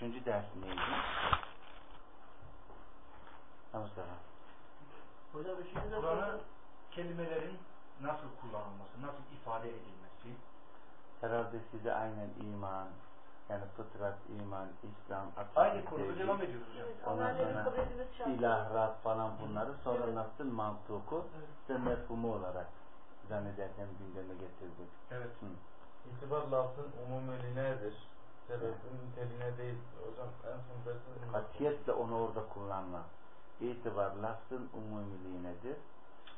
Üçüncü ders neydi? Mustafa. Hocam üçüncü ders Kur'an'ı kelimelerin nasıl kullanılması, nasıl ifade edilmesi, Herhalde size aynen iman, yani fıtrat, iman, İslam, aynı akide, konuda devam ediyoruz hocam. Evet. ondan sonra ilah, Rab falan bunları sonra Evet. nasıl mantuku ve mefhumu olarak zannedersem gündeme getirdik. Evet. Hı. İtibar lafzın umumiliğinedir. Sebebin niteliğine değil. Hocam en son derste Katiyetle onu orada kullanma. İtibar lafzın umumiliğinedir.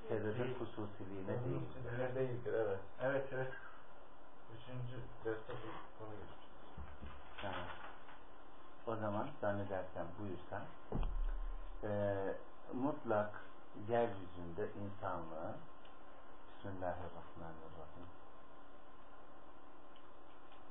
Sebebin hususiliğine değil. Hususiliğine değildir evet. Evet, evet. Üçüncü derste bu konu. Evet. O zaman zannedersem buyursan eee mutlak yeryüzünde insanlığı Bismillahirrahmanirrahim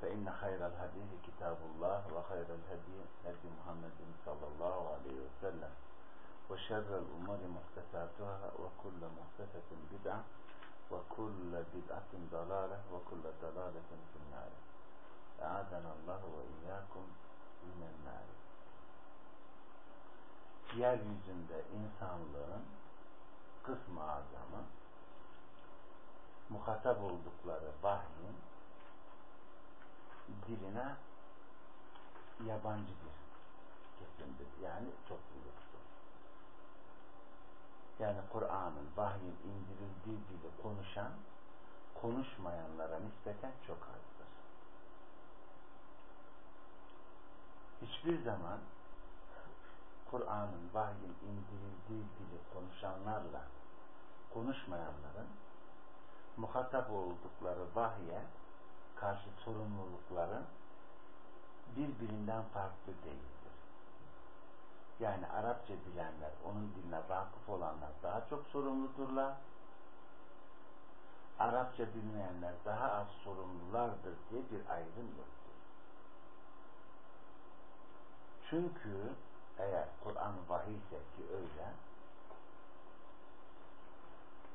فإن خير الحديث كتاب الله وخير الهدي هدي محمد صلى الله عليه وسلم. وشر الأمور محدثاتها وكل محدثة بدعة وكل بدعة ضلالة وكل ضلالة في النار. أعاذنا الله وإياكم من النار. Yeryüzünde insanlığın kısmı azamı muhatap oldukları vahyin diline yabancı bir kesimdir. Yani topluluktur. Yani Kur'an'ın, vahyin indirildiği dili konuşan, konuşmayanlara nispeten çok azdır. Hiçbir zaman Kur'an'ın, vahyin indirildiği dili konuşanlarla konuşmayanların muhatap oldukları vahye karşı sorumlulukları birbirinden farklı değildir. Yani Arapça bilenler, onun diline vakıf olanlar daha çok sorumludurlar. Arapça bilmeyenler daha az sorumlulardır diye bir ayrım yoktur. Çünkü eğer Kur'an vahiy ise ki öyle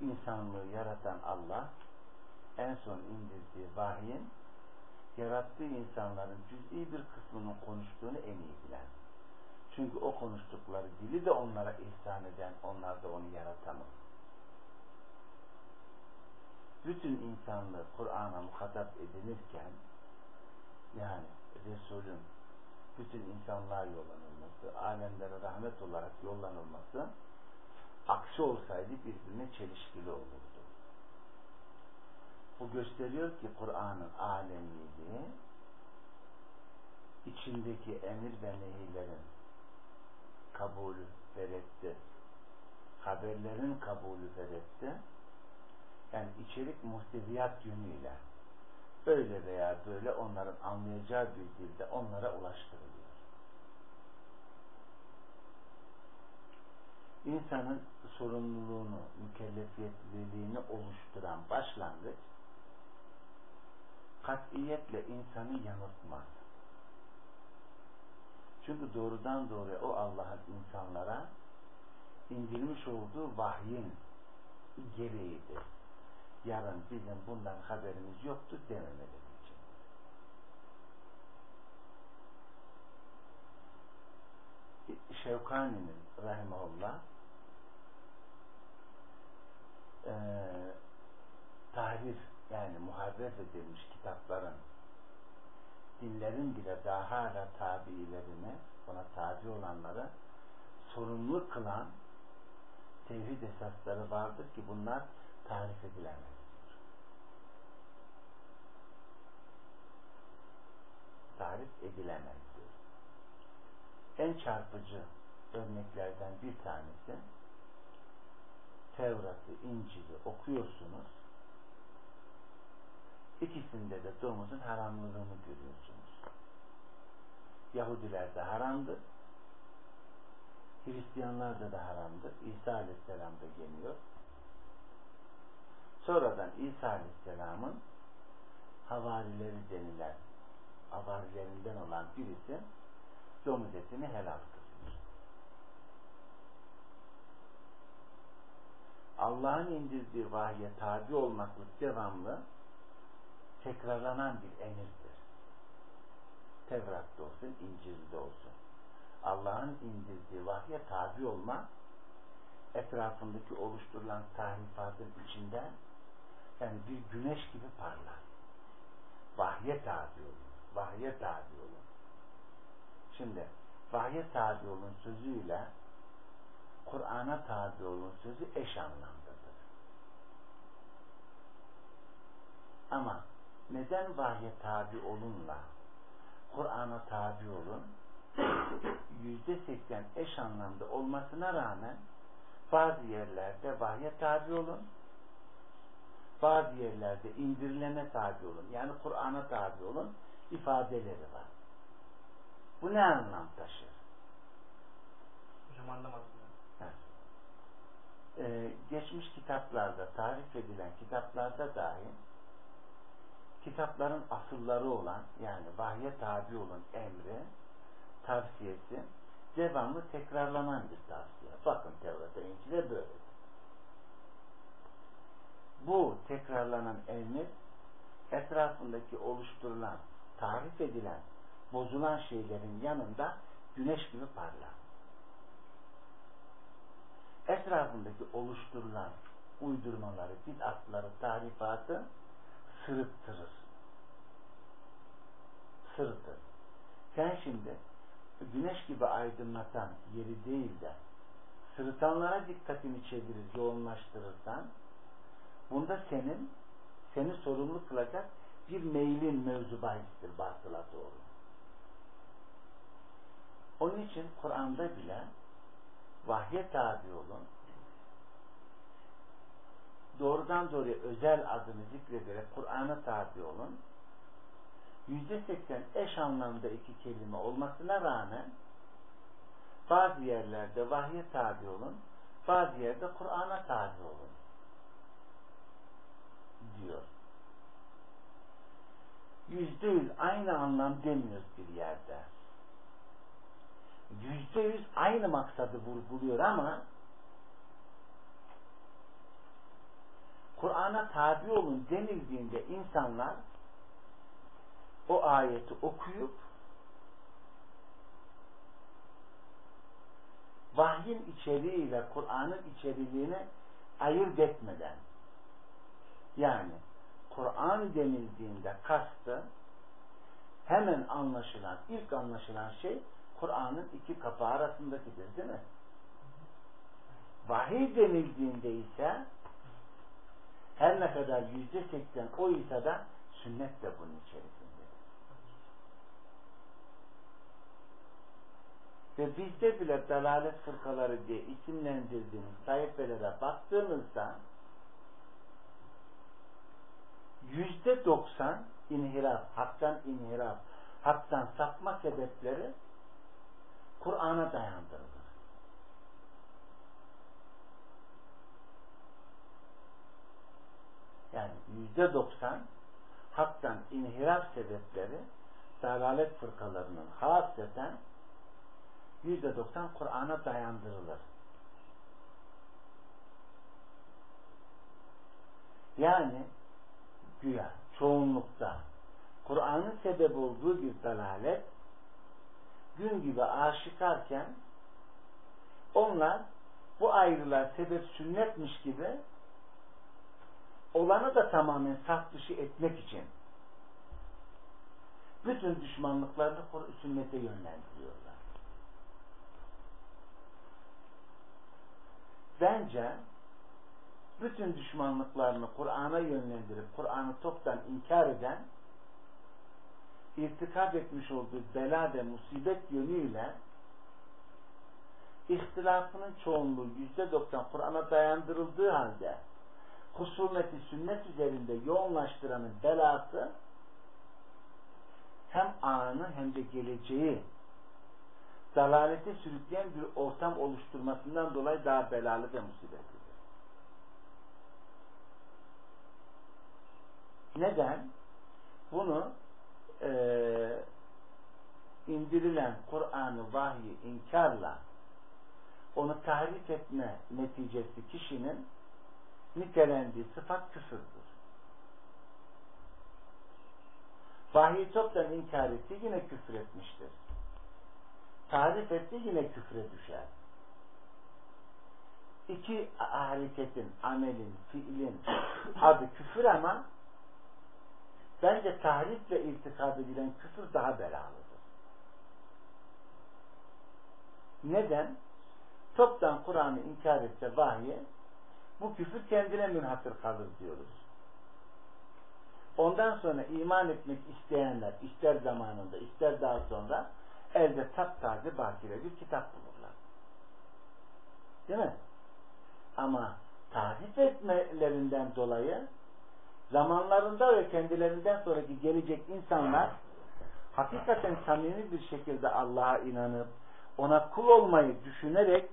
insanlığı yaratan Allah en son indirdiği vahyin yarattığı insanların cüz'i bir kısmının konuştuğunu en iyi bilen. Çünkü o konuştukları dili de onlara ihsan eden, onlar da onu yaratan. Bütün insanlığı Kur'an'a muhatap edilirken yani Resul'ün bütün insanlığa yollanılması, alemlere rahmet olarak yollanılması aksi olsaydı birbirine çelişkili olurdu. Bu gösteriyor ki Kur'an'ın alemiyliği içindeki emir ve nehilerin kabulü veretti. Haberlerin kabulü veretti. Yani içerik muhteviyat yönüyle öyle veya böyle onların anlayacağı bir dilde onlara ulaştırılıyor. İnsanın sorumluluğunu, mükellefiyetliliğini oluşturan başlangıç katiyetle insanı yanıltmaz. Çünkü doğrudan doğruya o Allah'ın insanlara indirmiş olduğu vahyin gereğidir. Yarın bizim bundan haberimiz yoktu dememeleri için. Şevkani'nin rahimahullah e, tahrif yani muharref edilmiş kitapların dinlerin bile daha hala tabiilerini ona tabi olanları sorumlu kılan tevhid esasları vardır ki bunlar tarif edilemez. Tarif edilemez diyor. En çarpıcı örneklerden bir tanesi Tevrat'ı, İncil'i okuyorsunuz. İkisinde de domuzun haramlılığını görüyorsunuz. Yahudilerde haramdır. Hristiyanlarda da haramdır. İsa Aleyhisselam da geliyor. Sonradan İsa Aleyhisselam'ın havarileri denilen havarilerinden olan birisi domuz etini helal kılıyor. Allah'ın indirdiği vahye tabi olmaklık devamlı tekrarlanan bir emirdir. Tevrat'ta olsun, İncil'de olsun. Allah'ın indirdiği vahye tabi olma etrafındaki oluşturulan tahrifatın içinden yani bir güneş gibi parlar. Vahye tabi olun. Vahye tabi olun. Şimdi vahye tabi olun sözüyle Kur'an'a tabi olun sözü eş anlamdadır. Ama neden vahye tabi olunla Kur'an'a tabi olun yüzde seksen eş anlamda olmasına rağmen bazı yerlerde vahye tabi olun bazı yerlerde indirilene tabi olun. Yani Kur'an'a tabi olun ifadeleri var. Bu ne anlam taşır? Hocam anlamadım. Ee, geçmiş kitaplarda, tarif edilen kitaplarda dahi kitapların asılları olan yani vahye tabi olan emri, tavsiyesi devamlı tekrarlanan bir tavsiye. Bakın Tevrat'ta İncil'e böyle. Bu tekrarlanan emir etrafındaki oluşturulan, tarif edilen, bozulan şeylerin yanında güneş gibi parlar. Etrafındaki oluşturulan uydurmaları, bid'atları, tarifatı sırıttırır. Sırıtır. Sen şimdi güneş gibi aydınlatan yeri değil de sırıtanlara dikkatini çevirir, yoğunlaştırırsan bunda senin seni sorumlu kılacak bir meylin mevzu bahistir batıla doğru. Onun için Kur'an'da bile vahye tabi olun doğrudan doğruya özel adını zikrederek Kur'an'a tabi olun yüzde seksen eş anlamda iki kelime olmasına rağmen bazı yerlerde vahye tabi olun bazı yerde Kur'an'a tabi olun diyor. Yüzde yüz aynı anlam demiyoruz bir yerde. Yüzde yüz aynı maksadı vurguluyor ama Kur'an'a tabi olun denildiğinde insanlar o ayeti okuyup vahyin içeriğiyle Kur'an'ın içeriğini ayırt etmeden yani Kur'an denildiğinde kastı hemen anlaşılan, ilk anlaşılan şey Kur'an'ın iki kapağı arasındakidir değil mi? Vahiy denildiğinde ise her ne kadar yüzde seksen o ise de sünnet de bunun içerisinde. Ve bizde bile dalalet fırkaları diye isimlendirdiğimiz sayfelere baktığımızda yüzde doksan inhiraf, haktan inhiraf, haktan sapma sebepleri Kur'an'a dayandırılır. Yani yüzde doksan haktan inhiraf sebepleri dalalet fırkalarının hasreten yüzde doksan Kur'an'a dayandırılır. Yani güya çoğunlukta Kur'an'ın sebep olduğu bir dalalet gün gibi aşikarken onlar bu ayrılar sebep sünnetmiş gibi olanı da tamamen saf etmek için bütün düşmanlıklarını sünnete yönlendiriyorlar. Bence bütün düşmanlıklarını Kur'an'a yönlendirip Kur'an'ı toptan inkar eden irtikap etmiş olduğu bela ve musibet yönüyle ihtilafının çoğunluğu yüzde doksan Kur'an'a dayandırıldığı halde husumeti sünnet üzerinde yoğunlaştıranın belası hem anı hem de geleceği dalalete sürükleyen bir ortam oluşturmasından dolayı daha belalı ve musibetlidir. Neden? Bunu e, indirilen Kur'an'ı vahyi inkarla onu tahrif etme neticesi kişinin nitelendiği sıfat küfürdür. Vahyi toptan inkar etti yine küfür etmiştir. Tarif etti yine küfre düşer. İki hareketin, amelin, fiilin adı küfür ama bence tahrifle irtikad edilen küfür daha belalıdır. Neden? Toptan Kur'an'ı inkar etse vahyi bu küfür kendine münhasır kalır diyoruz. Ondan sonra iman etmek isteyenler ister zamanında ister daha sonra elde taptaze bakire bir kitap bulurlar. Değil mi? Ama tarif etmelerinden dolayı zamanlarında ve kendilerinden sonraki gelecek insanlar hakikaten samimi bir şekilde Allah'a inanıp ona kul olmayı düşünerek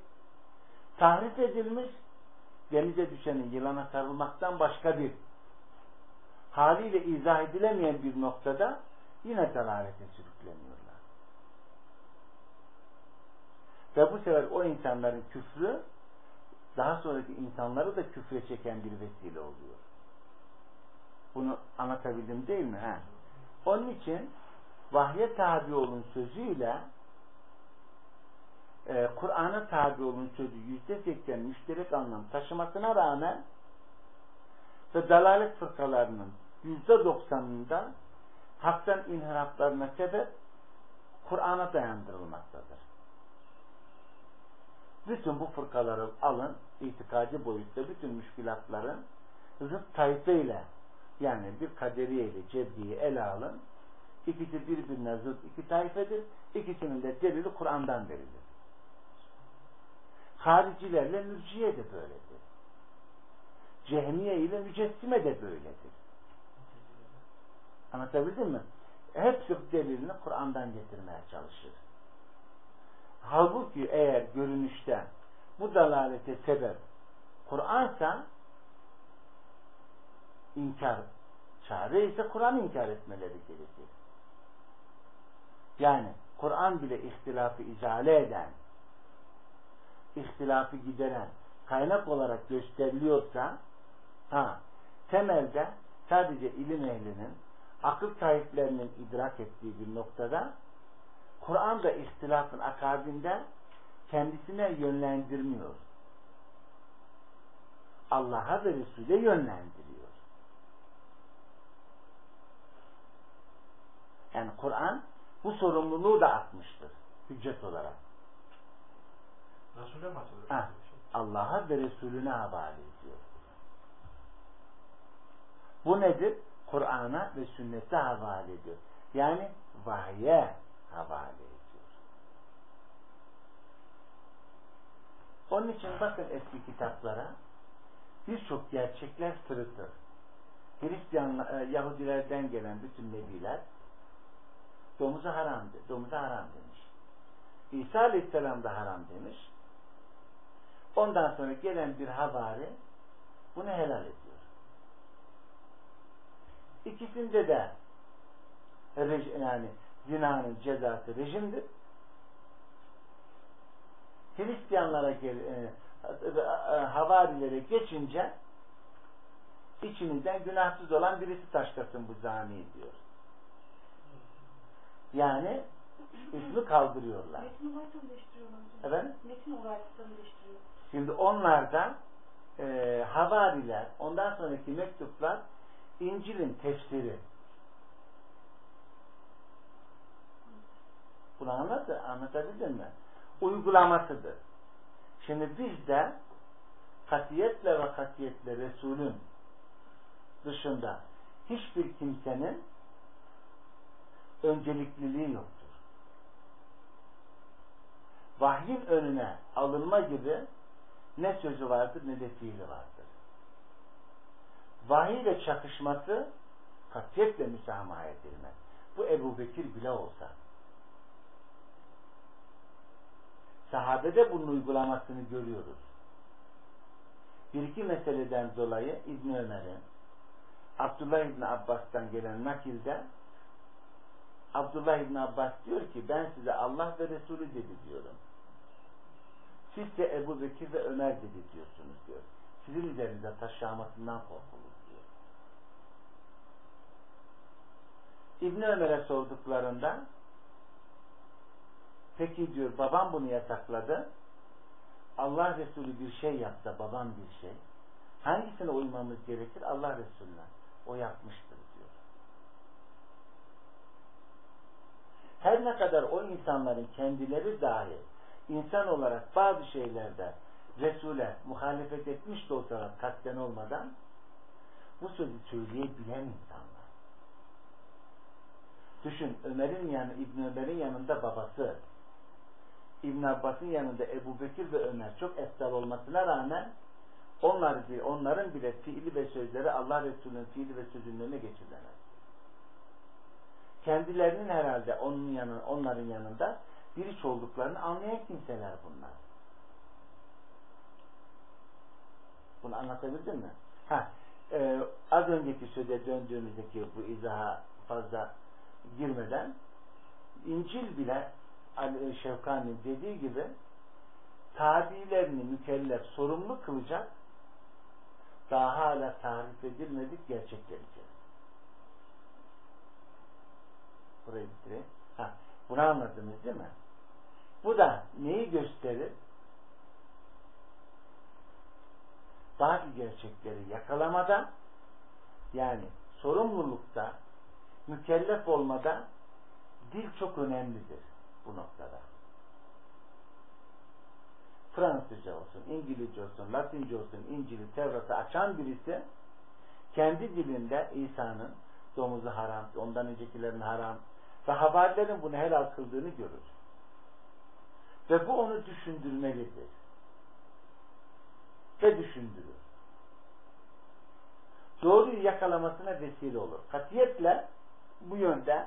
tahrif edilmiş denize düşenin yılana sarılmaktan başka bir haliyle izah edilemeyen bir noktada yine dalalete sürükleniyorlar. Ve bu sefer o insanların küfrü daha sonraki insanları da küfre çeken bir vesile oluyor. Bunu anlatabildim değil mi? He. Onun için vahye tabi olun sözüyle e, Kur'an'a tabi olun sözü yüzde seksen müşterek anlam taşımasına rağmen ve dalalet fırkalarının yüzde doksanında haktan inhiraflarına sebep Kur'an'a dayandırılmaktadır. Bütün bu fırkaları alın, itikadi boyutta bütün müşkilatların zıt tayfe ile yani bir kaderiye ile cebdiyi ele alın. İkisi birbirine zıt iki tayfedir. İkisinin de delili Kur'an'dan verilir. Haricilerle mürciye de böyledir. Cehmiye ile mücessime de böyledir. Anlatabildim mi? Hepsi delilini Kur'an'dan getirmeye çalışır. Halbuki eğer görünüşte bu dalalete sebep Kur'ansa inkar çare ise Kur'an inkar etmeleri gerekir. Yani Kur'an bile ihtilafı izale eden ihtilafı gideren kaynak olarak gösteriliyorsa ha, temelde sadece ilim ehlinin akıl sahiplerinin idrak ettiği bir noktada Kur'an da ihtilafın akabinde kendisine yönlendirmiyor. Allah'a ve Resul'e yönlendiriyor. Yani Kur'an bu sorumluluğu da atmıştır. Hüccet olarak. Resul'e mi atılır? Ha, Allah'a ve Resulüne havale ediyor. Bu nedir? Kur'an'a ve sünnete havale ediyor. Yani vahye havale ediyor. Onun için bakın eski kitaplara birçok gerçekler sırıtır. Hristiyan, e, Yahudilerden gelen bütün nebiler domuza haram, domuza haram demiş. İsa Aleyhisselam da haram demiş. Ondan sonra gelen bir havari bunu helal ediyor. İkisinde de yani zinanın cezası rejimdir. Hristiyanlara gel, e, e, havarilere geçince içinizden günahsız olan birisi taşlasın bu zani diyor. Yani ismi kaldırıyorlar. Metin olayı birleştiriyorlar. Efendim? Metin olayı birleştiriyor. Şimdi onlarda e, havariler, ondan sonraki mektuplar İncil'in tefsiri. Bunu anladı, anlatabildim mi? Uygulamasıdır. Şimdi bizde katiyetle ve katiyetle Resul'ün dışında hiçbir kimsenin öncelikliliği yoktur. Vahyin önüne alınma gibi ne sözü vardır ne de fiili vardır. Vahiy ile çakışması katiyetle müsamaha edilmez. Bu Ebu Bekir bile olsa. sahabede bunun uygulamasını görüyoruz. Bir iki meseleden dolayı İbn Ömer'in Abdullah İbni Abbas'tan gelen nakilde Abdullah İbni Abbas diyor ki ben size Allah ve Resulü dedi diyorum. Siz de Ebu Bekir ve Ömer dedi diyorsunuz diyor. Sizin üzerinize taşlamasından korkulur diyor. İbni Ömer'e sorduklarında peki diyor babam bunu yasakladı. Allah Resulü bir şey yapsa babam bir şey. Hangisine uymamız gerekir? Allah Resulüne. O yapmıştır diyor. Her ne kadar o insanların kendileri dahi insan olarak bazı şeylerde Resul'e muhalefet etmiş de olsalar kasten olmadan bu sözü söyleyebilen insanlar. Düşün Ömer'in yanı İbn Ömer'in yanında babası İbn Abbas'ın yanında Ebu Bekir ve Ömer çok eftal olmasına rağmen onlar, onların bile fiili ve sözleri Allah Resulü'nün fiili ve sözünün önüne geçirilemez. Kendilerinin herhalde onun yanı, onların yanında bir iç olduklarını anlayan kimseler bunlar. Bunu anlatabildim mi? Ha, e, az önceki söze döndüğümüzdeki bu izaha fazla girmeden İncil bile Şevkani dediği gibi tabilerini mükellef sorumlu kılacak daha hala tarif edilmedik gerçekler için. Burayı bitireyim. Ha, bunu anladınız değil mi? Bu da neyi gösterir? Bazı gerçekleri yakalamada yani sorumlulukta mükellef olmada dil çok önemlidir bu noktada. Fransızca olsun, İngilizce olsun, Latince olsun, İncil'i, Tevrat'ı açan birisi kendi dilinde İsa'nın domuzu haram, ondan öncekilerin haram ve havarilerin bunu helal kıldığını görür. Ve bu onu düşündürmelidir. Ve düşündürür. Doğruyu yakalamasına vesile olur. Katiyetle bu yönde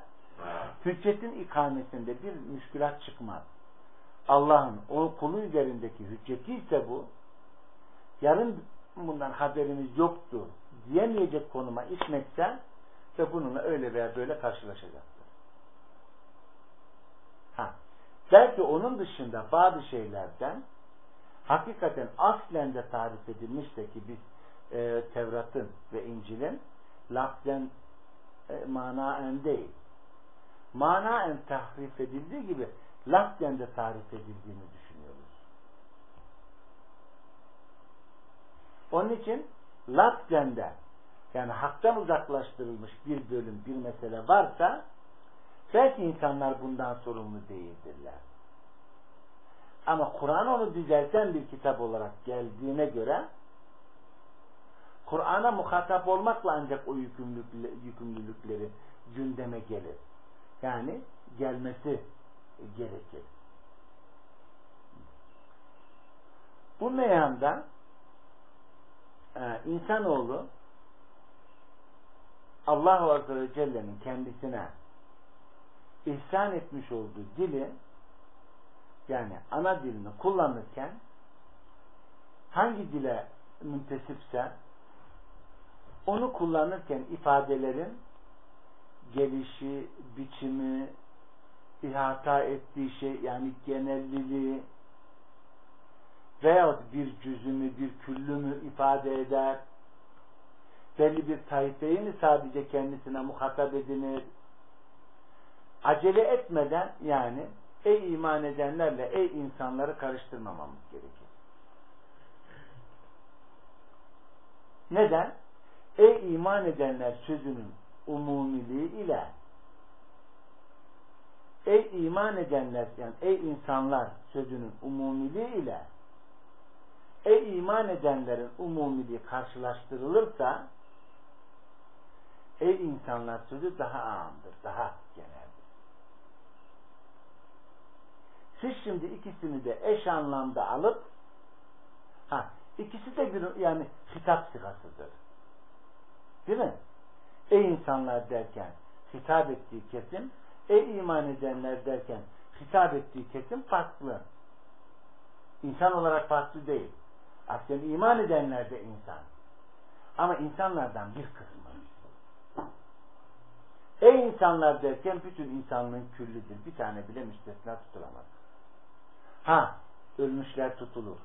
hüccetin ikamesinde bir müşkülat çıkmaz. Allah'ın o kulu üzerindeki hücceti ise bu yarın bundan haberimiz yoktu diyemeyecek konuma ismetse ve bununla öyle veya böyle karşılaşacaktır. Ha. Belki onun dışında bazı şeylerden hakikaten aslen de tarif edilmişse ki biz e, Tevrat'ın ve İncil'in lafzen e, manaen değil manaen tahrif edildiği gibi lafzen de tarif edildiğini düşünüyoruz. Onun için lafzen de yani haktan uzaklaştırılmış bir bölüm, bir mesele varsa belki insanlar bundan sorumlu değildirler. Ama Kur'an onu düzelten bir kitap olarak geldiğine göre Kur'an'a muhatap olmakla ancak o yükümlülükleri gündeme gelir. Yani gelmesi gerekir. Bu meyanda e, insanoğlu Allah Azze ve Celle'nin kendisine ihsan etmiş olduğu dili yani ana dilini kullanırken hangi dile müntesipse onu kullanırken ifadelerin gelişi, biçimi, ihata ettiği şey yani genelliliği veyahut bir cüzümü, bir küllümü ifade eder. Belli bir tayfeyi mi sadece kendisine muhatap edinir? Acele etmeden yani ey iman edenlerle ey insanları karıştırmamamız gerekir. Neden? Ey iman edenler sözünün umumiliği ile ey iman edenler yani ey insanlar sözünün umumiliği ile ey iman edenlerin umumiliği karşılaştırılırsa ey insanlar sözü daha ağamdır, daha geneldir. Siz şimdi ikisini de eş anlamda alıp ha ikisi de bir yani hitap sigasıdır. Değil mi? Ey insanlar derken hitap ettiği kesim, ey iman edenler derken hitap ettiği kesim farklı. İnsan olarak farklı değil. Aslında iman edenler de insan. Ama insanlardan bir kısmı. Ey insanlar derken bütün insanlığın küllüdür. Bir tane bile müstesna tutulamaz. Ha, ölmüşler tutulur.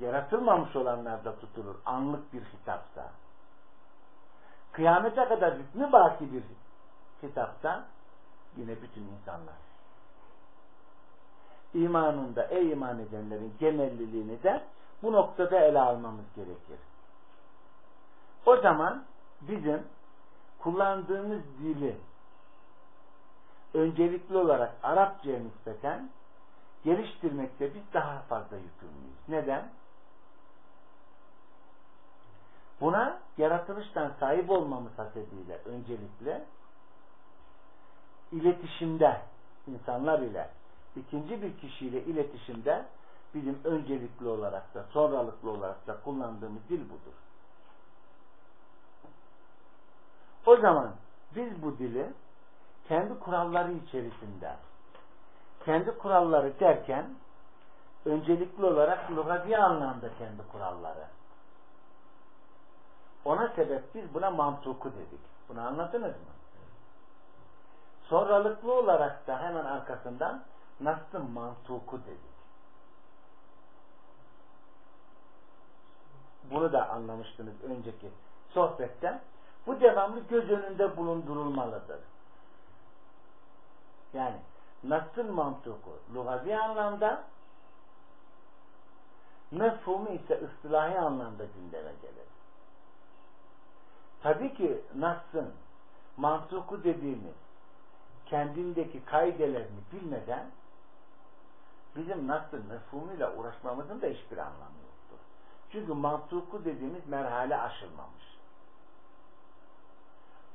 Yaratılmamış olanlar da tutulur. Anlık bir hitapsa. Kıyamete kadar hükmü baki bir hitapsa yine bütün insanlar. İmanında ey iman edenlerin genelliliğini de bu noktada ele almamız gerekir. O zaman bizim kullandığımız dili öncelikli olarak Arapçaya nispeten geliştirmekte biz daha fazla yükümlüyüz. Neden? Buna yaratılıştan sahip olmamız hasebiyle öncelikle iletişimde insanlar ile ikinci bir kişiyle iletişimde bizim öncelikli olarak da sonralıklı olarak da kullandığımız dil budur. O zaman biz bu dili kendi kuralları içerisinde kendi kuralları derken öncelikli olarak lügati anlamda kendi kuralları. Ona sebep biz buna mantuku dedik. Bunu anladınız mı? Sonralıklı olarak da hemen arkasından nasıl mantuku dedik. Bunu da anlamıştınız önceki sohbetten. Bu devamlı göz önünde bulundurulmalıdır. Yani nasıl mantuku lugavi anlamda mefhumu ise ıstılahi anlamda gündeme gelir. Tabii ki Nas'ın mantuku dediğimiz kendindeki kaidelerini bilmeden bizim Nas'ın mefhumuyla uğraşmamızın da hiçbir anlamı yoktur. Çünkü mantuku dediğimiz merhale aşılmamış.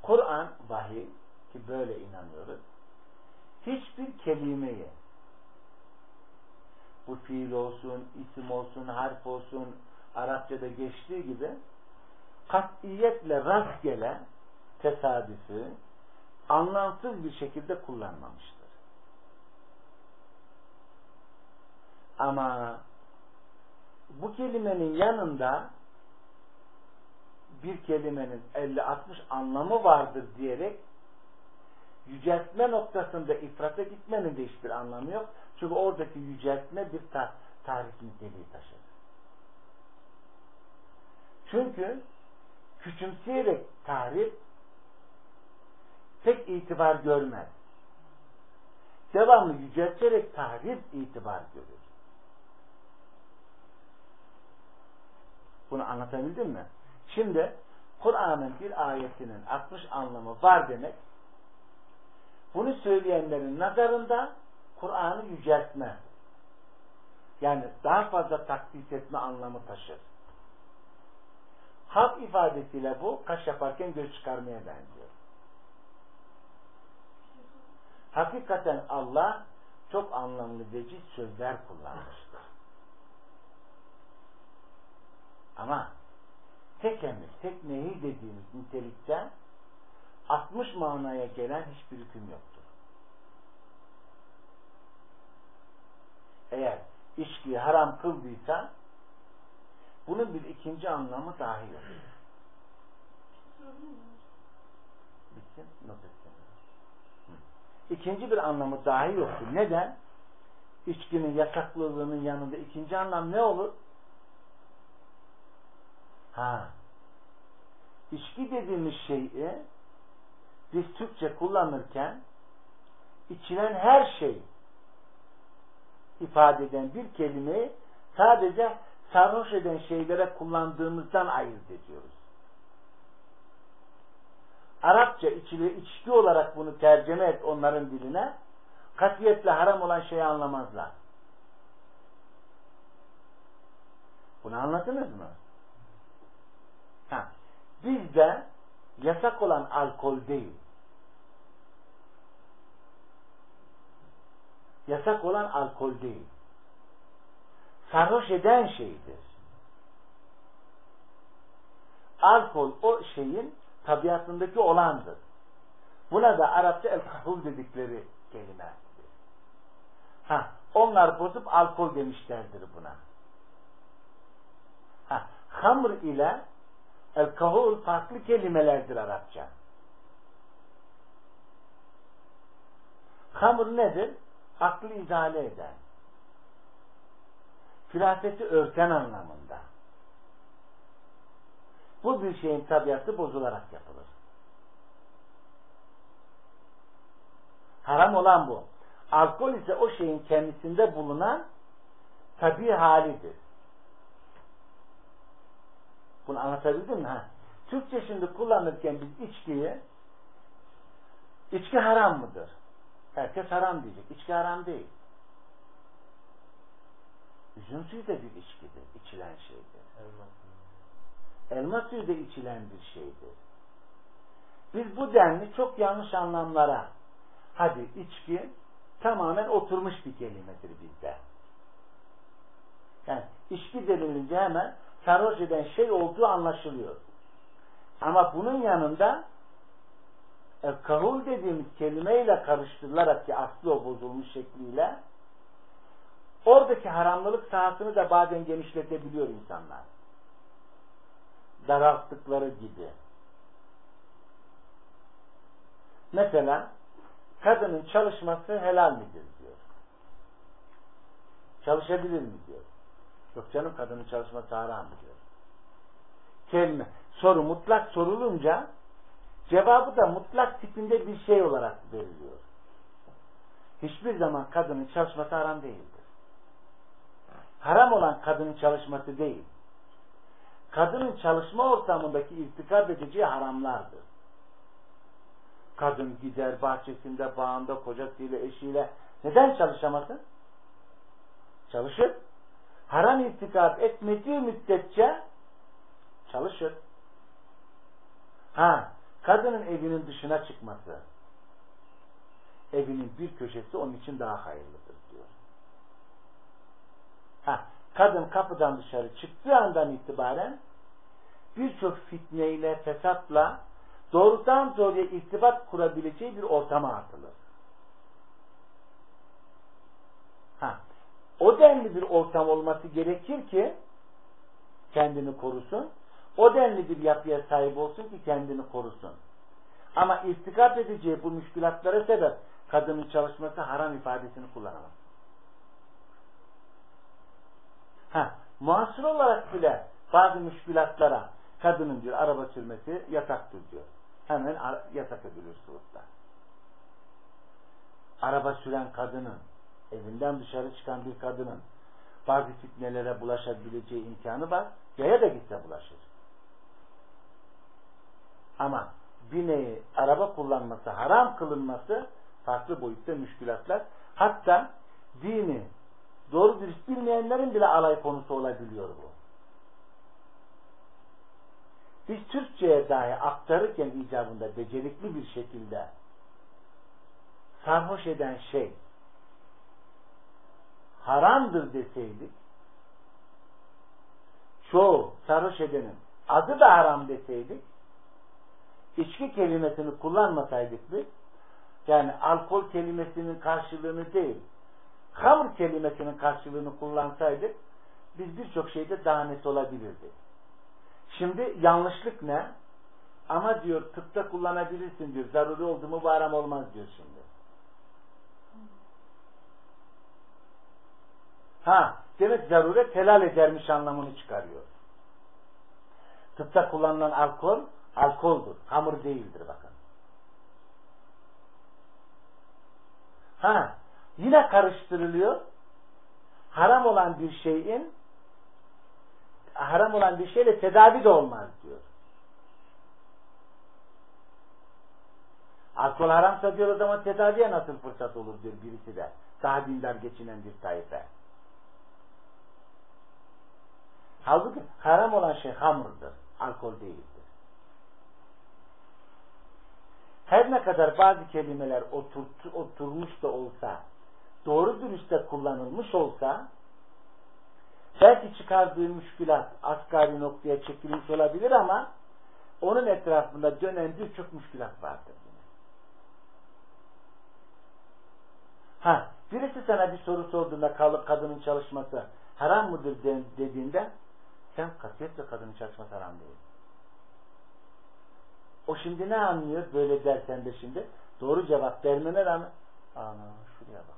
Kur'an vahiy ki böyle inanıyoruz hiçbir kelimeyi bu fiil olsun, isim olsun, harf olsun Arapçada geçtiği gibi katiyetle rastgele tesadüfü anlamsız bir şekilde kullanmamıştır. Ama bu kelimenin yanında bir kelimenin 50-60 anlamı vardır diyerek yüceltme noktasında ifrata gitmenin de hiçbir anlamı yok. Çünkü oradaki yüceltme bir ta tarih niteliği taşır. Çünkü küçümseyerek tarih pek itibar görmez. Devamlı yücelterek tarih itibar görür. Bunu anlatabildim mi? Şimdi Kur'an'ın bir ayetinin 60 anlamı var demek bunu söyleyenlerin nazarında Kur'an'ı yüceltme yani daha fazla takdis etme anlamı taşır. Halk ifadesiyle bu kaş yaparken göz çıkarmaya benziyor. Hakikaten Allah çok anlamlı veciz sözler kullanmıştır. Ama tek emir, tek nehi dediğimiz nitelikte 60 manaya gelen hiçbir hüküm yoktur. Eğer içkiyi haram kıldıysa bunun bir ikinci anlamı dahi yok. Bitsin, not etsin. İkinci bir anlamı dahi yoktur. Neden? İçkinin yasaklılığının yanında ikinci anlam ne olur? Ha. İçki dediğimiz şeyi biz Türkçe kullanırken içilen her şey ifade eden bir kelimeyi sadece sarhoş eden şeylere kullandığımızdan ayırt ediyoruz. Arapça içili, içki olarak bunu tercüme et onların diline katiyetle haram olan şeyi anlamazlar. Bunu anladınız mı? Ha. Bizde yasak olan alkol değil. Yasak olan alkol değil. Sarhoş eden şeydir. Alkol o şeyin tabiatındaki olandır. Buna da Arapça el-kahul dedikleri kelime. Ha, Onlar bozup alkol demişlerdir buna. Ha, hamr ile alkohol farklı kelimelerdir Arapça. Hamr nedir? Aklı izale eden. Firaseti örten anlamında. Bu bir şeyin tabiatı bozularak yapılır. Haram olan bu. Alkol ise o şeyin kendisinde bulunan tabi halidir. Bunu anlatabildim mi? Ha. Türkçe şimdi kullanırken biz içkiyi içki haram mıdır? Herkes haram diyecek. İçki haram değil. Üzüm suyu da bir içkidir. içilen şeydir. Elma suyu da içilen bir şeydir. Biz bu denli çok yanlış anlamlara hadi içki tamamen oturmuş bir kelimedir bizde. Yani içki denilince hemen sarhoş eden şey olduğu anlaşılıyor. Ama bunun yanında e, kahul dediğimiz kelimeyle karıştırılarak ki aslı o bozulmuş şekliyle oradaki haramlılık sahasını da bazen genişletebiliyor insanlar. Daralttıkları gibi. Mesela kadının çalışması helal midir diyor. Çalışabilir mi diyor. Yok canım kadının çalışması haram diyor. Kelime. Soru mutlak sorulunca cevabı da mutlak tipinde bir şey olarak veriliyor. Hiçbir zaman kadının çalışması haram değildir. Haram olan kadının çalışması değil. Kadının çalışma ortamındaki irtikap edeceği haramlardır. Kadın gider bahçesinde, bağında, kocasıyla, eşiyle neden çalışamasın? Çalışır. Haram irtikap etmediği müddetçe çalışır. Ha, kadının evinin dışına çıkması evinin bir köşesi onun için daha hayırlıdır diyor. Ha, kadın kapıdan dışarı çıktığı andan itibaren birçok fitneyle, fesatla doğrudan doğruya irtibat kurabileceği bir ortama atılır. Ha, o denli bir ortam olması gerekir ki kendini korusun. O denli bir yapıya sahip olsun ki kendini korusun. Ama irtikap edeceği bu müşkülatlara sebep kadının çalışması haram ifadesini kullanamaz. Ha, muasır olarak bile bazı müşkülatlara kadının diyor araba sürmesi yasaktır diyor. Hemen yasak edilir sulukta. Araba süren kadının, evinden dışarı çıkan bir kadının bazı fitnelere bulaşabileceği imkanı var. Yaya da gitse bulaşır. Ama bineği araba kullanması, haram kılınması farklı boyutta müşkülatlar. Hatta dini doğru dürüst bilmeyenlerin bile alay konusu olabiliyor bu. Biz Türkçe'ye dahi aktarırken icabında becerikli bir şekilde sarhoş eden şey haramdır deseydik çoğu sarhoş edenin adı da haram deseydik içki kelimesini kullanmasaydık biz yani alkol kelimesinin karşılığını değil hamr kelimesinin karşılığını kullansaydık biz birçok şeyde daha net olabilirdik. Şimdi yanlışlık ne? Ama diyor tıpta kullanabilirsin diyor. Zaruri oldu mu bu olmaz diyor şimdi. Ha, demek zaruret helal edermiş anlamını çıkarıyor. Tıpta kullanılan alkol, alkoldur. Hamur değildir bakın. Ha, yine karıştırılıyor. Haram olan bir şeyin haram olan bir şeyle tedavi de olmaz diyor. Alkol haramsa diyor o zaman tedaviye nasıl fırsat olur diyor birisi de. Daha dindar geçinen bir taife. Halbuki haram olan şey hamurdur. Alkol değildir. Her ne kadar bazı kelimeler oturtu, oturmuş da olsa, doğru dürüstte kullanılmış olsa, belki çıkardığı müşkülat asgari noktaya çekilmiş olabilir ama onun etrafında dönen birçok müşkülat vardır. Ha, Birisi sana bir soru sorduğunda kalıp kadının çalışması haram mıdır de- dediğinde sen katiyetle kadının çalışması haram değil. O şimdi ne anlıyor böyle dersen de şimdi? Doğru cevap vermene rağmen ana şuraya bak.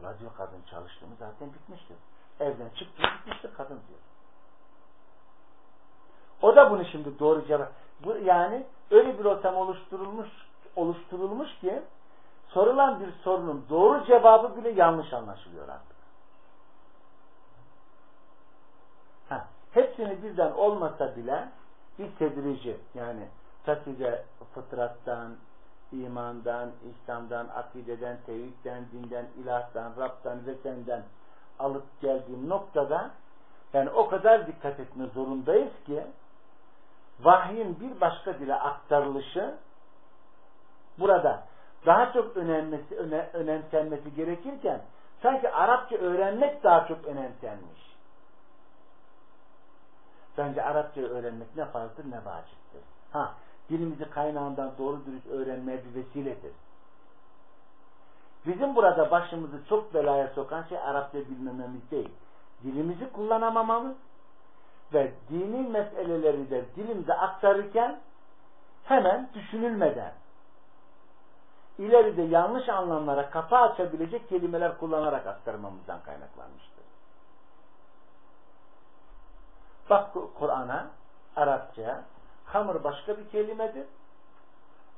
Ula diyor kadın çalıştığımı zaten bitmiştir. Evden çıktı bitmiştir kadın diyor. O da bunu şimdi doğru cevap. Bu yani öyle bir ortam oluşturulmuş oluşturulmuş ki sorulan bir sorunun doğru cevabı bile yanlış anlaşılıyor artık. Ha, hepsini birden olmasa bile bir tedrici yani tatide fıtrattan, imandan, İslam'dan, akideden, tevhidden, dinden, ilahtan, Rab'dan ve senden alıp geldiğim noktada yani o kadar dikkat etme zorundayız ki vahyin bir başka dile aktarılışı burada daha çok önemlisi, öne, önemsenmesi gerekirken sanki Arapça öğrenmek daha çok önemsenmiş. Bence Arapça öğrenmek ne farzdır ne vaciptir. Ha, dilimizi kaynağından doğru dürüst öğrenmeye bir vesiledir. Bizim burada başımızı çok belaya sokan şey Arapça bilmememiz değil. Dilimizi kullanamamamız ve dini meseleleri de dilimize aktarırken hemen düşünülmeden ileride yanlış anlamlara kapı açabilecek kelimeler kullanarak aktarmamızdan kaynaklanmıştır. Bak Kur'an'a, Arapça, hamur başka bir kelimedir.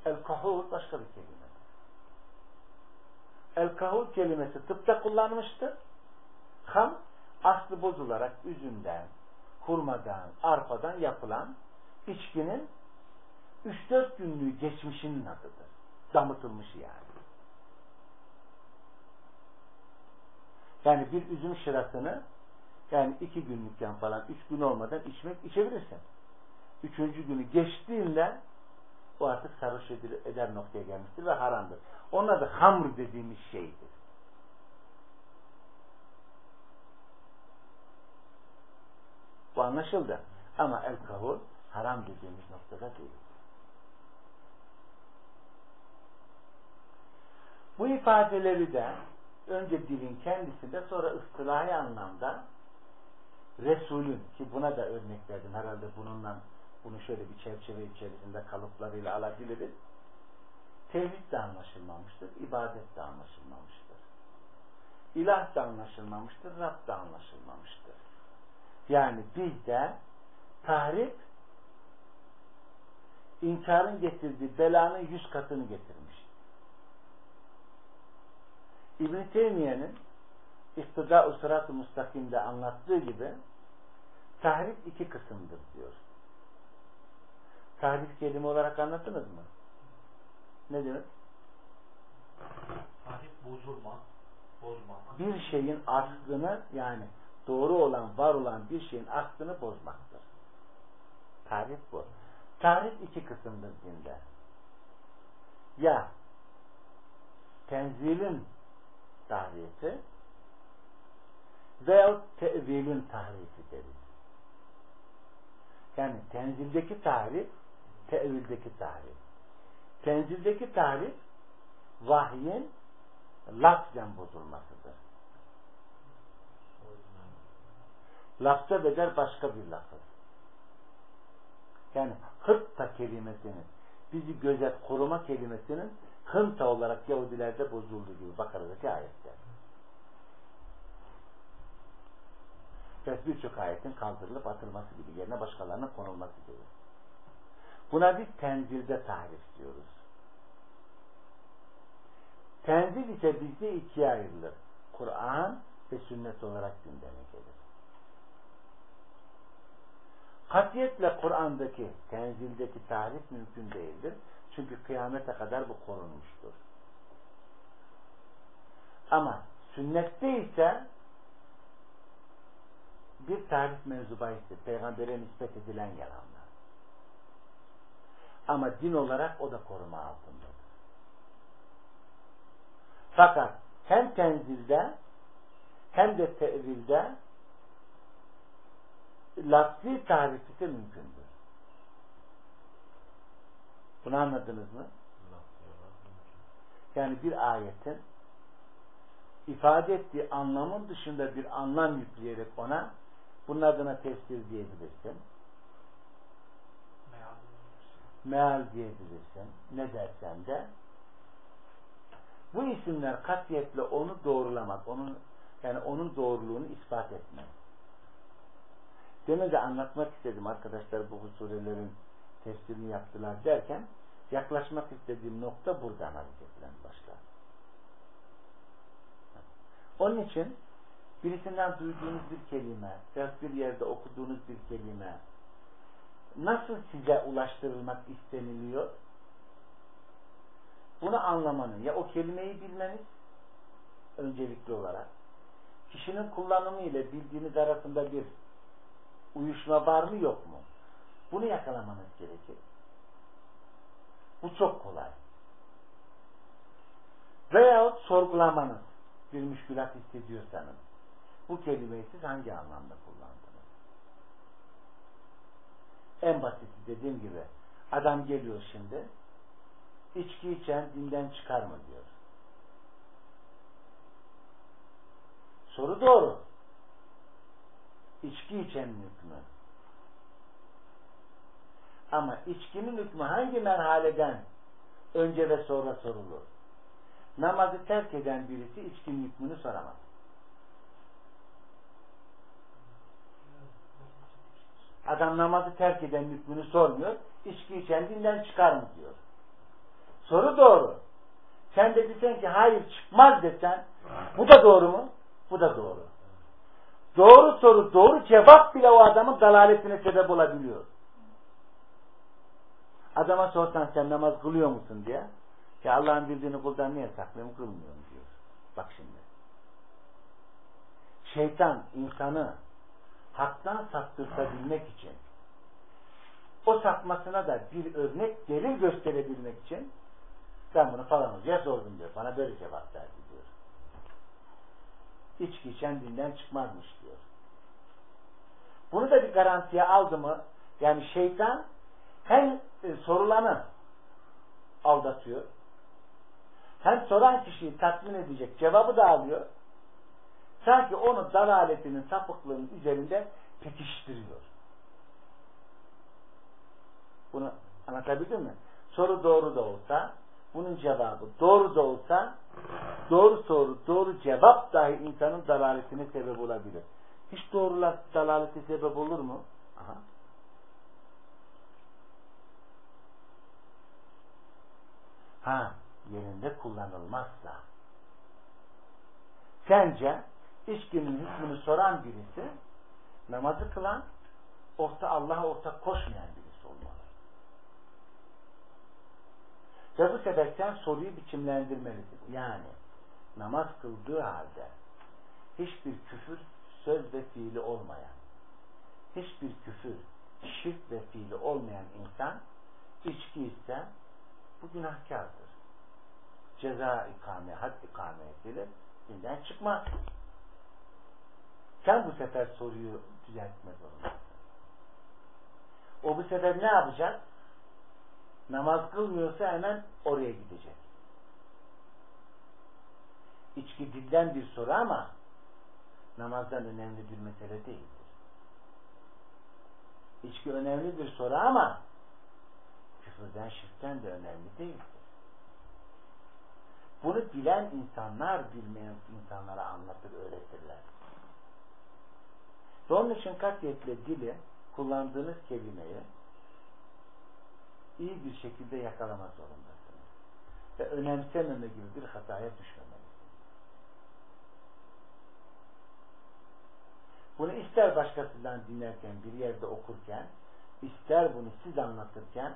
El-kahur başka bir kelimedir. El-kahur kelimesi tıpta kullanmıştır. Ham, aslı bozularak üzümden, hurmadan, arpadan yapılan içkinin 3-4 günlüğü geçmişinin adıdır. Damıtılmış yani. Yani bir üzüm şırasını yani iki günlükken falan, üç gün olmadan içmek içebilirsin. Üçüncü günü geçtiğinde o artık sarhoş eder noktaya gelmiştir ve haramdır. Ona da hamr dediğimiz şeydir. Bu anlaşıldı. Ama el kahul haram dediğimiz noktada değil. Bu ifadeleri de önce dilin kendisinde sonra ıstılahi anlamda Resulün ki buna da örnek verdim herhalde bununla bunu şöyle bir çerçeve içerisinde kalıplarıyla alabiliriz. Tevhid de anlaşılmamıştır, ibadet de anlaşılmamıştır. İlah da anlaşılmamıştır, Rab da anlaşılmamıştır. Yani bizde tahrip inkarın getirdiği belanın yüz katını getirmiş. İbn-i Teymiye'nin İktida-u Sırat-ı Mustakim'de anlattığı gibi tahrip iki kısımdır diyor. Tahrip kelime olarak anlattınız mı? Ne demek? Tahrip bozulma, bozma. Bir şeyin aslını yani doğru olan, var olan bir şeyin aslını bozmaktır. Tahrip bu. Tahrip iki kısımdır dinde. Ya tenzilin tahrifi veyahut tevilin tahrifi deriz. Yani tenzildeki tahrif, tevildeki tahrif. Tenzildeki tahrif vahyin lafzen bozulmasıdır. Lafza bedel başka bir lafız. Yani hıtta kelimesinin bizi gözet koruma kelimesinin hınta olarak Yahudilerde bozulduğu gibi Bakara'daki ayetler. Ve birçok ayetin kaldırılıp atılması gibi yerine başkalarına konulması gibi. Buna biz tenzilde tahrif diyoruz. Tenzil ise bizde ikiye ayrılır. Kur'an ve sünnet olarak gündeme gelir. Katiyetle Kur'an'daki tenzildeki tarif mümkün değildir. Çünkü kıyamete kadar bu korunmuştur. Ama sünnette ise bir tarif mevzu bahistir. Peygambere nispet edilen yalanlar. Ama din olarak o da koruma altındadır. Fakat hem tenzilde hem de tevilde lafzi tarifi ise mümkündür. Bunu anladınız mı? Yani bir ayetin ifade ettiği anlamın dışında bir anlam yükleyerek ona bunun adına tefsir diyebilirsin. Meal. Meal diyebilirsin. Ne dersen de bu isimler katiyetle onu doğrulamak, onun yani onun doğruluğunu ispat etmek. Demin de anlatmak istedim arkadaşlar bu surelerin tefsirini yaptılar derken yaklaşmak istediğim nokta buradan hareketle başlar. Onun için birisinden duyduğunuz bir kelime veya bir yerde okuduğunuz bir kelime nasıl size ulaştırılmak isteniliyor? Bunu anlamanın ya o kelimeyi bilmeniz öncelikli olarak kişinin kullanımı ile bildiğiniz arasında bir uyuşma var mı yok mu? Bunu yakalamanız gerekir. Bu çok kolay. Veyahut sorgulamanız bir müşkülat hissediyorsanız bu kelimeyi siz hangi anlamda kullandınız? En basiti dediğim gibi adam geliyor şimdi içki içen dinden çıkar mı diyor. Soru doğru. İçki içen hükmü. Ama içkinin hükmü hangi merhaleden önce ve sonra sorulur? Namazı terk eden birisi içkinin hükmünü soramaz. Adam namazı terk eden hükmünü sormuyor. İçki içen dinden çıkar mı diyor. Soru doğru. Sen de desen ki hayır çıkmaz desen bu da doğru mu? Bu da doğru. Doğru soru, doğru cevap bile o adamın dalaletine sebep olabiliyor. Adama sorsan sen namaz kılıyor musun diye. Ya Allah'ın bildiğini kuldan niye saklıyorum kılmıyorum diyor. Bak şimdi. Şeytan insanı haktan saptırtabilmek için o sapmasına da bir örnek delil gösterebilmek için ben bunu falan hocaya sordum diyor. Bana böyle cevap verdi diyor. İçki içen dinden çıkmazmış diyor. Bunu da bir garantiye aldı mı yani şeytan hem e, sorulanı aldatıyor hem soran kişiyi tatmin edecek cevabı da alıyor sanki onu dalaletinin sapıklığının üzerinde pekiştiriyor. Bunu anlatabildim mi? Soru doğru da olsa bunun cevabı doğru da olsa doğru soru, doğru cevap dahi insanın dalaletine sebep olabilir. Hiç doğrular dalalete sebep olur mu? Aha. Ha, yerinde kullanılmazsa. Sence içkinin hükmünü soran birisi namazı kılan orta Allah'a ortak koşmayan birisi olmalı. Ve sebepten soruyu biçimlendirmelidir. Yani namaz kıldığı halde hiçbir küfür söz ve fiili olmayan, hiçbir küfür, şirk ve fiili olmayan insan içki ise bu günahkardır. Ceza ikame, had ikame edilir, dinden çıkmaz. Sen bu sefer soruyu düzeltme zorundasın. O bu sefer ne yapacak? Namaz kılmıyorsa hemen oraya gidecek. İçki dilden bir soru ama namazdan önemli bir mesele değildir. İçki önemli bir soru ama küfürden, şirkten de önemli değildir. Bunu bilen insanlar bilmeyen insanlara anlatır, öğretirler. Onun için katiyetle dili kullandığınız kelimeyi iyi bir şekilde yakalama zorundasınız. Ve önemsememe gibi bir hataya düşmemelisiniz. Bunu ister başkasından dinlerken, bir yerde okurken, ister bunu siz anlatırken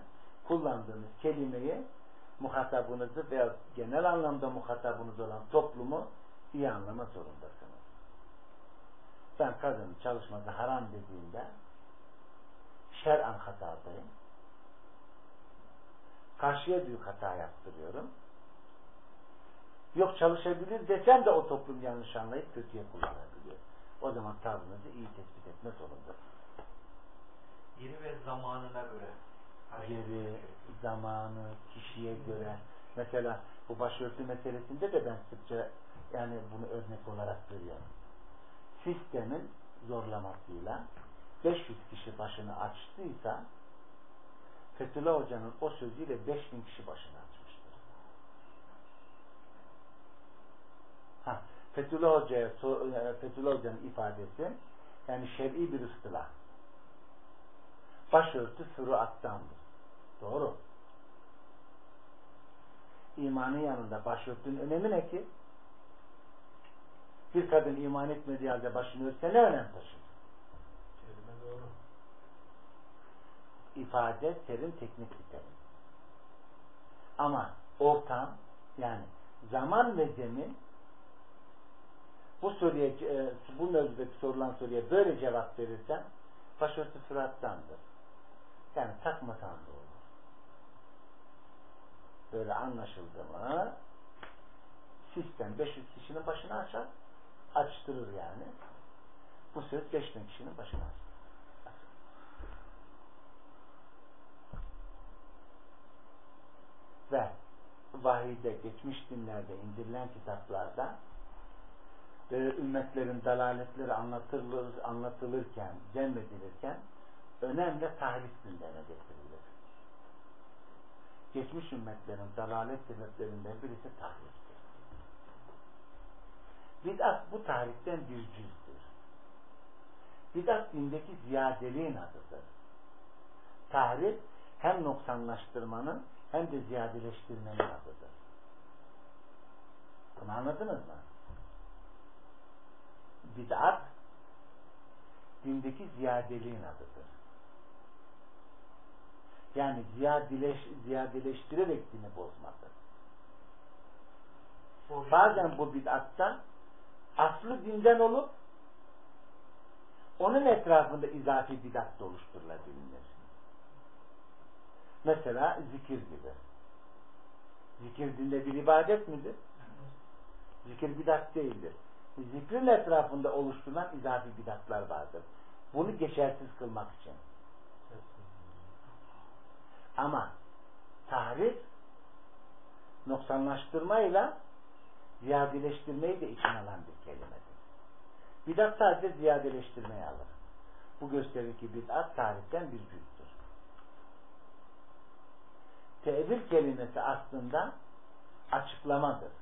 kullandığınız kelimeyi muhatabınızı veya genel anlamda muhatabınız olan toplumu iyi anlama zorundasınız. Ben kadın çalışması haram dediğimde şer'an hatadayım. Karşıya büyük hata yaptırıyorum. Yok çalışabilir desem de o toplum yanlış anlayıp kötüye kullanabiliyor. O zaman tavrınızı iyi tespit etme zorundasınız. Yeri ve zamanına göre. Yeri, zamanı, kişiye göre. Mesela Bu başörtü meselesinde de ben sıkça yani bunu örnek olarak görüyorum. Sistemin zorlamasıyla 500 kişi başını açtıysa Fethullah Hoca'nın o sözüyle 5000 kişi başını açmıştır. Ha, Fethullah Hoca'ya Fethullah Hoca'nın ifadesi yani şer'i bir ıstılah. Başörtü furuattandır. Doğru. İmanın yanında başörtünün önemi ne ki? Bir kadın iman etmediği halde başını örtse ne önem taşır? Kelime doğru. ifade, terim, teknik bir terim. Ama ortam yani zaman ve zemin bu soruya e, bu mevzudaki sorulan soruya böyle cevap verirsen başörtü sırattandır. Yani takmasan da olur. Böyle anlaşıldı mı sistem 500 kişinin başını açar açtırır yani. Bu söz 5000 kişinin başına ve vahide geçmiş dinlerde indirilen kitaplarda e, ümmetlerin dalaletleri anlatılır, anlatılırken, cemredilirken önemli tahrif gündeme getirilir. Geçmiş ümmetlerin dalalet sebeplerinden birisi tahriftir. Bid'at bu tahriften bir cüzdür. Bid'at dindeki ziyadeliğin adıdır. Tahrif hem noksanlaştırmanın hem de ziyadeleştirmenin adıdır. Bunu anladınız mı? Bid'at dindeki ziyadeliğin adıdır. Yani ziyadeleş, ziyadeleştirerek dini bozmaktır. Bazen bu bid'atta aslı dinden olup onun etrafında izafi bid'at da oluşturulabilir. Mesela zikir gibi. Zikir dinde bir ibadet midir? Zikir bidat değildir. Zikrin etrafında oluşturulan izafi bidatlar vardır. Bunu geçersiz kılmak için. Ama tahrif noksanlaştırmayla ziyadeleştirmeyi de içine alan bir kelimedir. Bidat sadece ziyadeleştirmeyi alır. Bu gösterir ki bid'at tarihten bir cüzdür. Tevil kelimesi aslında açıklamadır.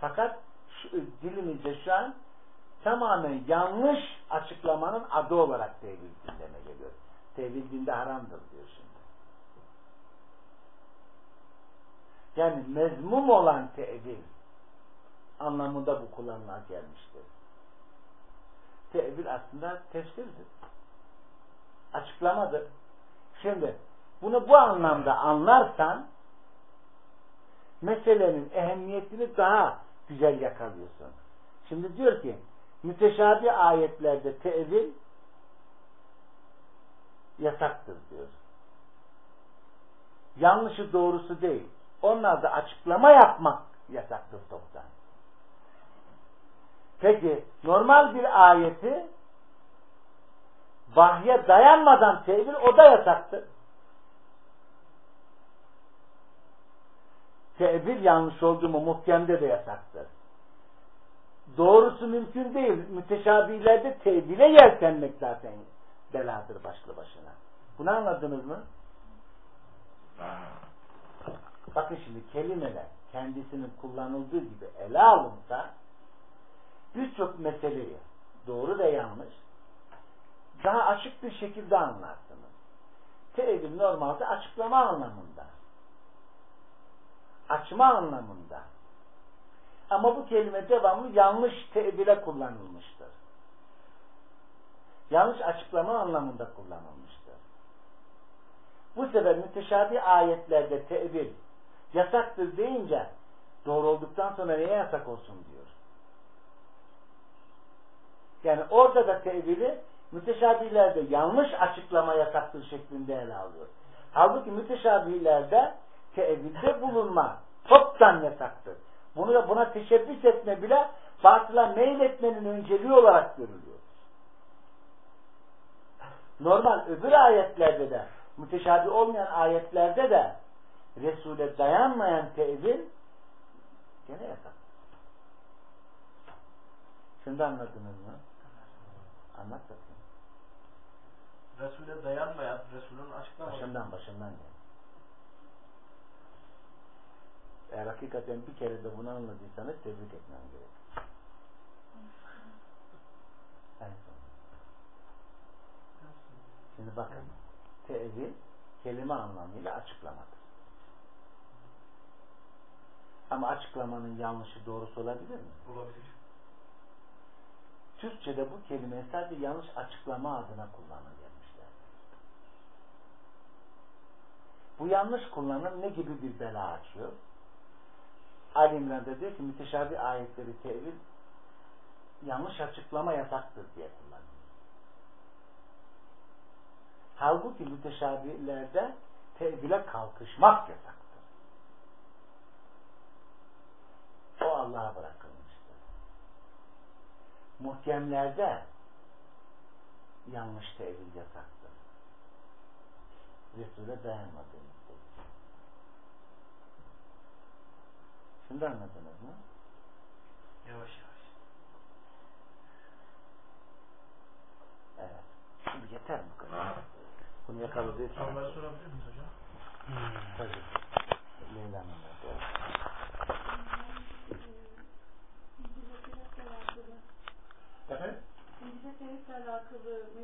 Fakat şu, dilimizde şu an tamamen yanlış açıklamanın adı olarak tevil gündeme geliyor. Tevil dinde haramdır diyor. Yani mezmum olan tevil anlamında bu kullanıma gelmiştir. Tevil aslında tefsirdir. Açıklamadır. Şimdi bunu bu anlamda anlarsan meselenin ehemmiyetini daha güzel yakalıyorsun. Şimdi diyor ki müteşabi ayetlerde tevil yasaktır diyor. Yanlışı doğrusu değil. Onlarda açıklama yapmak yasaktır toptan. Peki normal bir ayeti vahye dayanmadan tevil o da yasaktır. Tevil yanlış oldu mu muhkemde de yasaktır. Doğrusu mümkün değil. Müteşabihlerde tevile yeltenmek zaten beladır başlı başına. Bunu anladınız mı? Bakın şimdi kelimeler kendisinin kullanıldığı gibi ele alınsa birçok meseleyi doğru ve yanlış daha açık bir şekilde anlarsınız. Tevil normalde açıklama anlamında. Açma anlamında. Ama bu kelime devamlı yanlış tevile kullanılmıştır. Yanlış açıklama anlamında kullanılmıştır. Bu sefer müteşabih ayetlerde tevil yasaktır deyince doğru olduktan sonra neye yasak olsun diyor. Yani orada da tevili müteşabihlerde yanlış açıklama yasaktır şeklinde ele alıyor. Halbuki müteşabihlerde tevilde bulunma toptan yasaktır. Bunu da buna teşebbüs etme bile batıla meyletmenin önceliği olarak görülüyor. Normal öbür ayetlerde de müteşabi olmayan ayetlerde de Resul'e dayanmayan tevil gene yasak. Şimdi anladınız mı? Anlat bakayım. Resul'e dayanmayan, Resul'ün açıklamadığı Başından başından gel. Eğer hakikaten bir kere de bunu anladıysanız tebrik etmem gerekir. En son. Şimdi bakın. Tevil kelime anlamıyla açıklamadır. Ama açıklamanın yanlışı doğrusu olabilir mi? olabilir. Türkçe'de bu kelime sadece yanlış açıklama adına kullanılmışlar. Bu yanlış kullanım ne gibi bir bela açıyor? Ali İmran'da diyor ki müteşabih ayetleri tevil yanlış açıklama yasaktır diye kullanıyor. Halbuki müteşabihlerde tevhile kalkışmak yasaktır. O Allah'a bırakılmıştır. Muhkemlerde yanlış tevil yasaktır. Resul'e dayanmadığımız için. Şimdi anladınız mı? Yavaş yavaş. Evet. Şimdi yeter bu kadar. Bunu yakaladıysanız. Soruları sorabilir miyiz hocam? Tabii. Yükselişle alakalı